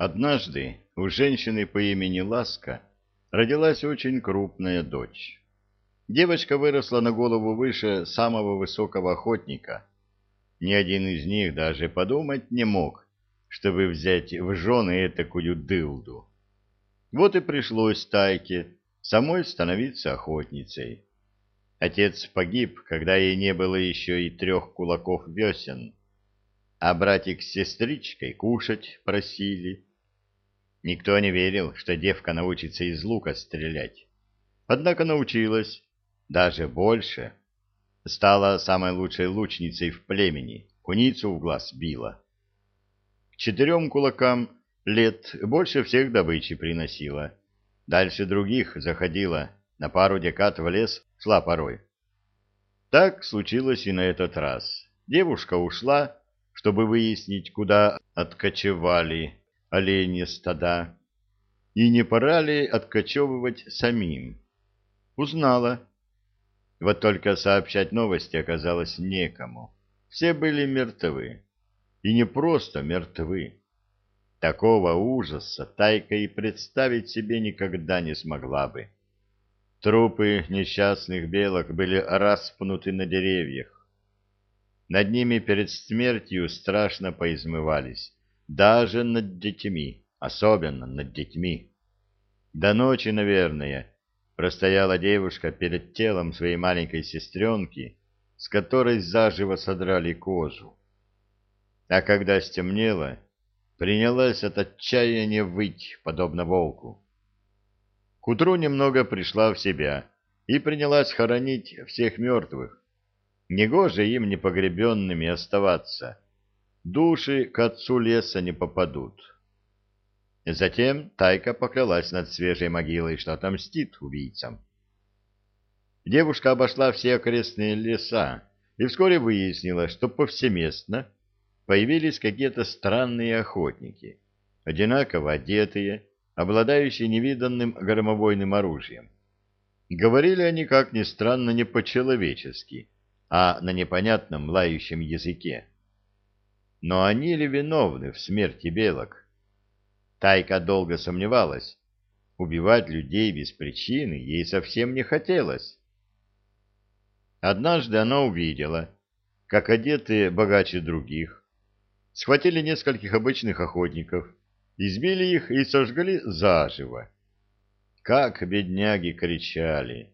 Однажды у женщины по имени Ласка родилась очень крупная дочь. Девочка выросла на голову выше самого высокого охотника. Ни один из них даже подумать не мог, чтобы взять в жены этакую дылду. Вот и пришлось Тайке самой становиться охотницей. Отец погиб, когда ей не было еще и трех кулаков весен, а братик с сестричкой кушать просили. Никто не верил, что девка научится из лука стрелять. Однако научилась, даже больше. Стала самой лучшей лучницей в племени, куницу в глаз била. К четырем кулакам лет больше всех добычи приносила. Дальше других заходила, на пару декад в лес шла порой. Так случилось и на этот раз. Девушка ушла, чтобы выяснить, куда откочевали оленьи стада, и не пора ли откачевывать самим. Узнала. Вот только сообщать новости оказалось некому. Все были мертвы. И не просто мертвы. Такого ужаса Тайка и представить себе никогда не смогла бы. Трупы несчастных белок были распнуты на деревьях. Над ними перед смертью страшно поизмывались даже над детьми, особенно над детьми. До ночи, наверное, простояла девушка перед телом своей маленькой сестренки, с которой заживо содрали кожу. А когда стемнело, принялась от отчаяния выть, подобно волку. К утру немного пришла в себя и принялась хоронить всех мертвых. Негоже им непогребенными оставаться — души к отцу леса не попадут. Затем Тайка поклялась над свежей могилой, что отомстит убийцам. Девушка обошла все окрестные леса и вскоре выяснила, что повсеместно появились какие-то странные охотники, одинаково одетые, обладающие невиданным громобойным оружием. Говорили они, как ни странно, не по-человечески, а на непонятном лающем языке. Но они ли виновны в смерти белок? Тайка долго сомневалась. Убивать людей без причины ей совсем не хотелось. Однажды она увидела, как одетые богаче других, схватили нескольких обычных охотников, избили их и сожгли заживо. Как бедняги кричали!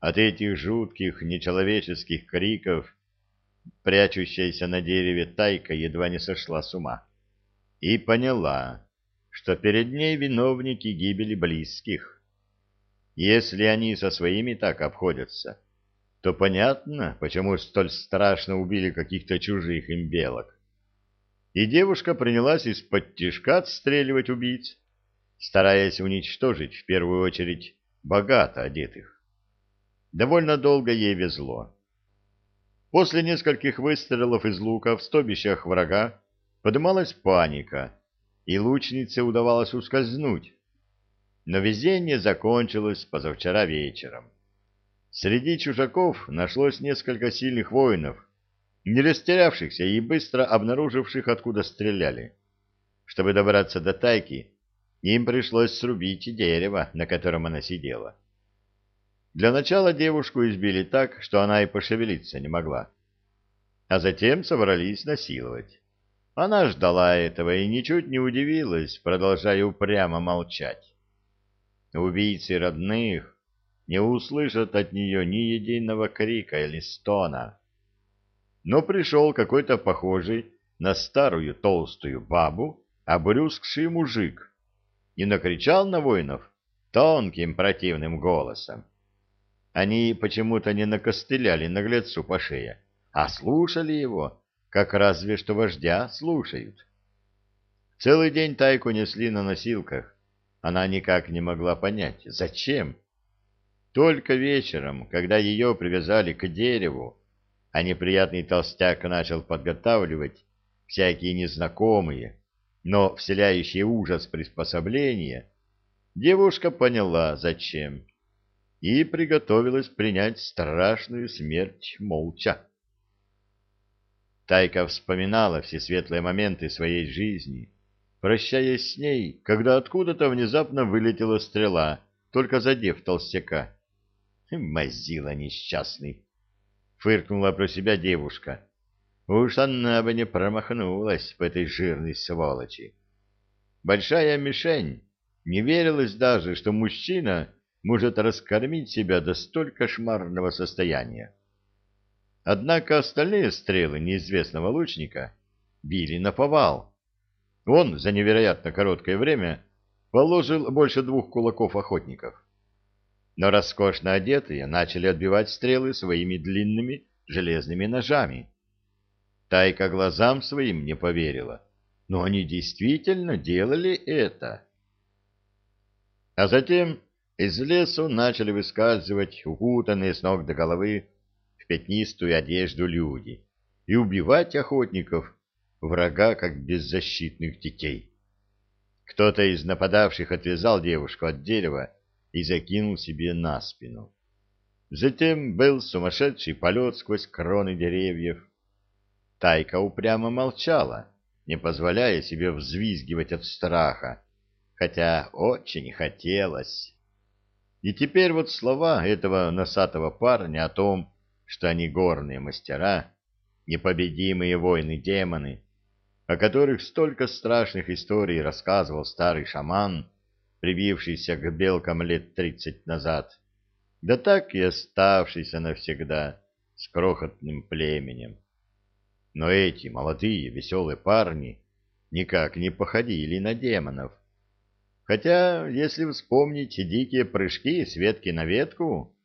От этих жутких нечеловеческих криков прячущаяся на дереве тайка едва не сошла с ума и поняла, что перед ней виновники гибели близких. Если они со своими так обходятся, то понятно, почему столь страшно убили каких-то чужих им белок. И девушка принялась из-под тишка отстреливать убийц, стараясь уничтожить в первую очередь богато одетых. Довольно долго ей везло. После нескольких выстрелов из лука в стобищах врага подымалась паника, и лучнице удавалось ускользнуть. Но везение закончилось позавчера вечером. Среди чужаков нашлось несколько сильных воинов, не растерявшихся и быстро обнаруживших, откуда стреляли. Чтобы добраться до тайки, им пришлось срубить дерево, на котором она сидела. Для начала девушку избили так, что она и пошевелиться не могла. А затем собрались насиловать. Она ждала этого и ничуть не удивилась, продолжая упрямо молчать. Убийцы родных не услышат от нее ни единого крика или стона. Но пришел какой-то похожий на старую толстую бабу обрюзгший мужик и накричал на воинов тонким противным голосом. Они почему-то не накостыляли наглецу по шее, а слушали его, как разве что вождя слушают. Целый день тайку несли на носилках. Она никак не могла понять, зачем. Только вечером, когда ее привязали к дереву, а неприятный толстяк начал подготавливать всякие незнакомые, но вселяющие ужас приспособления, девушка поняла, зачем и приготовилась принять страшную смерть молча. Тайка вспоминала все светлые моменты своей жизни, прощаясь с ней, когда откуда-то внезапно вылетела стрела, только задев толстяка. «Мазила несчастный!» — фыркнула про себя девушка. «Уж она бы не промахнулась по этой жирной сволочи!» Большая мишень. Не верилось даже, что мужчина может раскормить себя до столь кошмарного состояния. Однако остальные стрелы неизвестного лучника били на повал. Он за невероятно короткое время положил больше двух кулаков охотников. Но роскошно одетые начали отбивать стрелы своими длинными железными ножами. Тайка глазам своим не поверила, но они действительно делали это. А затем из лесу начали выскальзывать укутанные с ног до головы в пятнистую одежду люди и убивать охотников, врага как беззащитных детей. Кто-то из нападавших отвязал девушку от дерева и закинул себе на спину. Затем был сумасшедший полет сквозь кроны деревьев. Тайка упрямо молчала, не позволяя себе взвизгивать от страха, хотя очень хотелось. И теперь вот слова этого носатого парня о том, что они горные мастера, непобедимые воины-демоны, о которых столько страшных историй рассказывал старый шаман, прибившийся к белкам лет тридцать назад, да так и оставшийся навсегда с крохотным племенем. Но эти молодые веселые парни никак не походили на демонов, Хотя, если вспомнить дикие прыжки с ветки на ветку,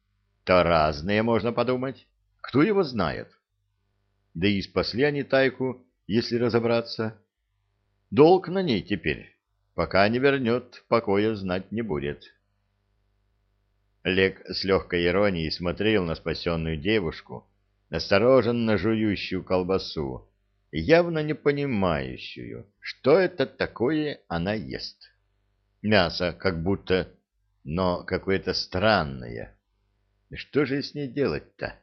то разные можно подумать. Кто его знает? Да и спасли они тайку, если разобраться. Долг на ней теперь, пока не вернет, покоя знать не будет. Олег с легкой иронией смотрел на спасенную девушку, настороженно жующую колбасу, явно не понимающую, что это такое она ест. Мясо как будто, но какое-то странное. Что же с ней делать-то?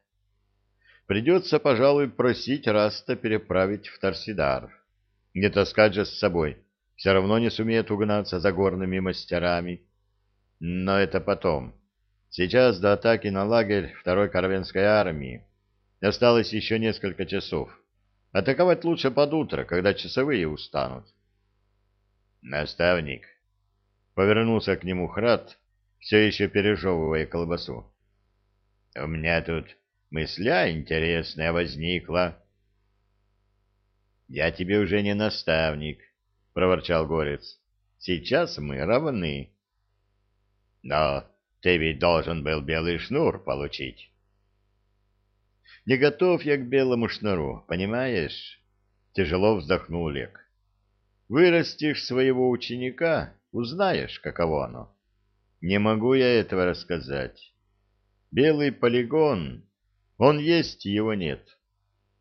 Придется, пожалуй, просить Раста переправить в Торсидар. Не таскать же с собой. Все равно не сумеет угнаться за горными мастерами. Но это потом. Сейчас до атаки на лагерь второй Карвенской армии. Осталось еще несколько часов. Атаковать лучше под утро, когда часовые устанут. Наставник, Повернулся к нему Храд, все еще пережевывая колбасу. — У меня тут мысля интересная возникла. — Я тебе уже не наставник, — проворчал Горец. — Сейчас мы равны. — Но ты ведь должен был белый шнур получить. — Не готов я к белому шнуру, понимаешь? — тяжело вздохнул Лек. — Вырастешь своего ученика Узнаешь, каково оно. Не могу я этого рассказать. Белый полигон, он есть, его нет.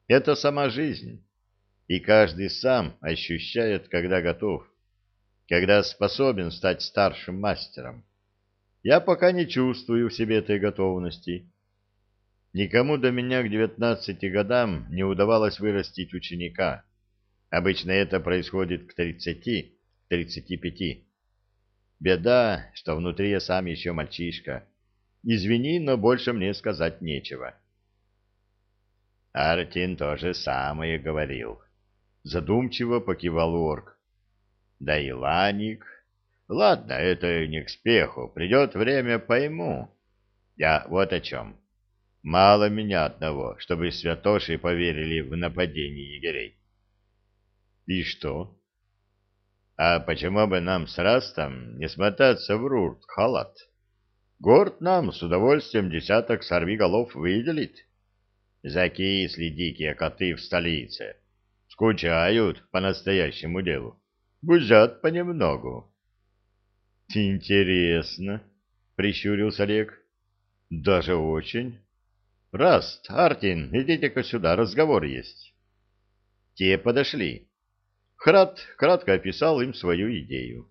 Это сама жизнь. И каждый сам ощущает, когда готов, когда способен стать старшим мастером. Я пока не чувствую в себе этой готовности. Никому до меня к девятнадцати годам не удавалось вырастить ученика. Обычно это происходит к тридцати, тридцати пяти. Беда, что внутри я сам еще мальчишка. Извини, но больше мне сказать нечего. Артин тоже самое говорил. Задумчиво покивал орк. Да и Ланик. Ладно, это не к спеху. Придет время, пойму. Я вот о чем. Мало меня одного, чтобы святоши поверили в нападение егерей. И что? А почему бы нам с Растом не смотаться в Рурт-Халат? Горд нам с удовольствием десяток сорвиголов выделит. Закисли дикие коты в столице. Скучают по настоящему делу. Бузят понемногу. — Интересно, — прищурился Олег. — Даже очень. — Раст, Артин, идите-ка сюда, разговор есть. Те подошли. Храд кратко описал им свою идею.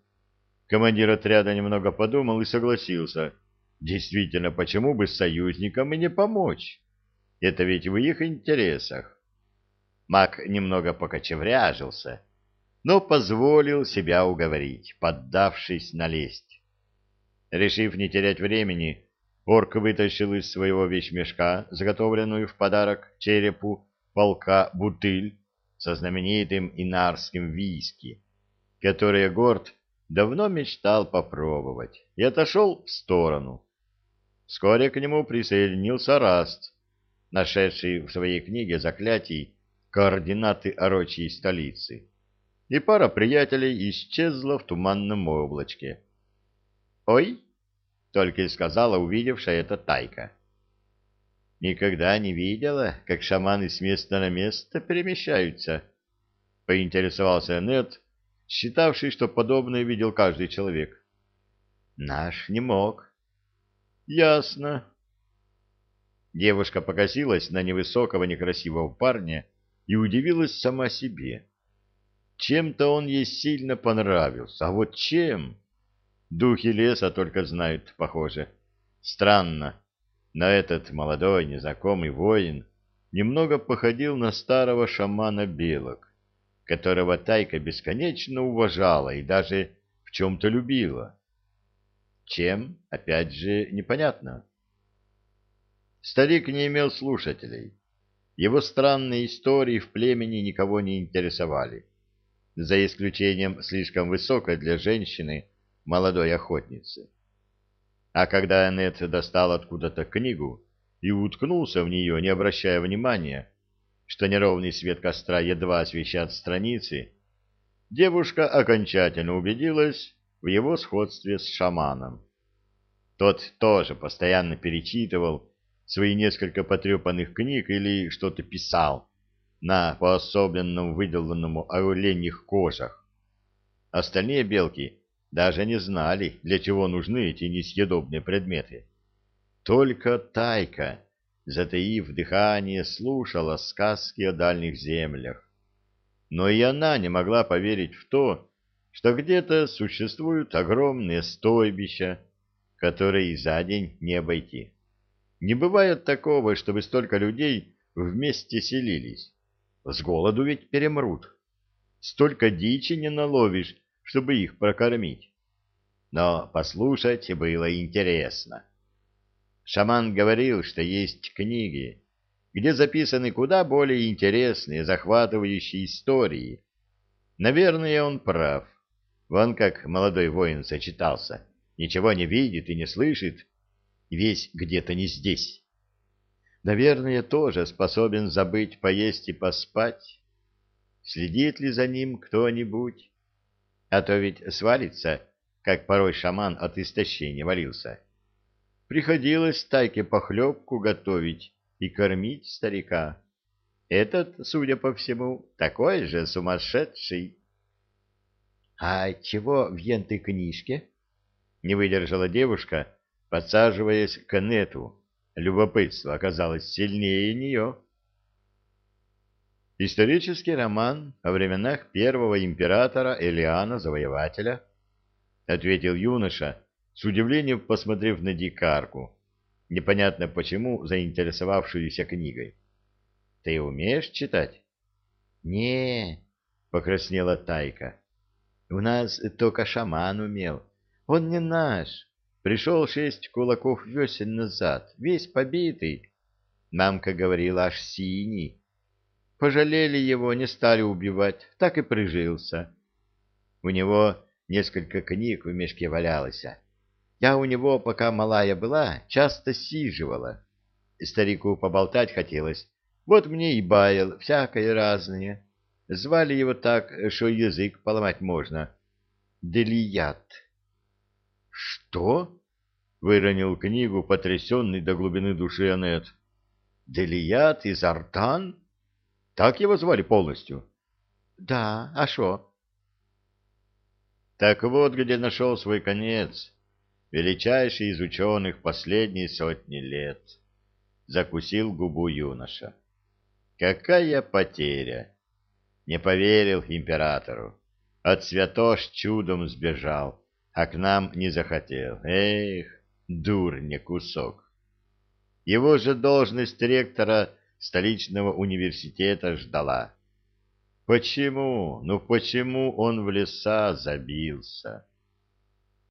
Командир отряда немного подумал и согласился. Действительно, почему бы союзникам и не помочь? Это ведь в их интересах. Маг немного покочевряжился, но позволил себя уговорить, поддавшись на лесть. Решив не терять времени, орк вытащил из своего вещмешка заготовленную в подарок черепу полка бутыль со знаменитым инарским виски, который Горд давно мечтал попробовать, и отошел в сторону. Вскоре к нему присоединился Раст, нашедший в своей книге заклятий координаты орочьей столицы, и пара приятелей исчезла в туманном облачке. «Ой!» — только и сказала увидевшая это Тайка. «Никогда не видела, как шаманы с места на место перемещаются», — поинтересовался Нет, считавший, что подобное видел каждый человек. «Наш не мог». «Ясно». Девушка покосилась на невысокого некрасивого парня и удивилась сама себе. Чем-то он ей сильно понравился, а вот чем? Духи леса только знают, похоже. Странно, но этот молодой незнакомый воин немного походил на старого шамана белок, которого Тайка бесконечно уважала и даже в чем-то любила. Чем, опять же, непонятно. Старик не имел слушателей. Его странные истории в племени никого не интересовали, за исключением слишком высокой для женщины молодой охотницы. А когда Аннет достал откуда-то книгу и уткнулся в нее, не обращая внимания, что неровный свет костра едва освещает страницы, девушка окончательно убедилась в его сходстве с шаманом. Тот тоже постоянно перечитывал свои несколько потрепанных книг или что-то писал на поособленном выделанному оленьих кожах. Остальные белки даже не знали, для чего нужны эти несъедобные предметы. Только Тайка, затаив дыхание, слушала сказки о дальних землях. Но и она не могла поверить в то, что где-то существуют огромные стойбища, которые за день не обойти. Не бывает такого, чтобы столько людей вместе селились. С голоду ведь перемрут. Столько дичи не наловишь, чтобы их прокормить. Но послушать было интересно. Шаман говорил, что есть книги, где записаны куда более интересные, захватывающие истории. Наверное, он прав. Вон как молодой воин сочетался. Ничего не видит и не слышит, весь где-то не здесь. Наверное, тоже способен забыть поесть и поспать. Следит ли за ним кто-нибудь? А то ведь свалится, как порой шаман от истощения валился. Приходилось тайке похлебку готовить и кормить старика. Этот, судя по всему, такой же сумасшедший. — А чего в ентой книжке? — не выдержала девушка, подсаживаясь к Нету. Любопытство оказалось сильнее нее. Исторический роман о временах первого императора Элиана Завоевателя, ответил юноша, с удивлением посмотрев на дикарку, непонятно почему заинтересовавшуюся книгой. Ты умеешь читать? Не, покраснела Тайка. У нас только шаман умел. Он не наш. Пришел шесть кулаков весен назад, весь побитый. Мамка говорила, аж синий. Пожалели его, не стали убивать, так и прижился. У него несколько книг в мешке валялось. Я у него, пока малая была, часто сиживала. Старику поболтать хотелось. Вот мне и баял, всякое разное. Звали его так, что язык поломать можно. Делият. Что? Выронил книгу, потрясенный до глубины души Анет. Делият из Артан? Так его звали полностью? Да, а шо? Так вот, где нашел свой конец, величайший из ученых последней сотни лет. Закусил губу юноша. Какая потеря! Не поверил императору. От святош чудом сбежал, а к нам не захотел. Эх! дурня кусок. Его же должность ректора столичного университета ждала. Почему, ну почему он в леса забился?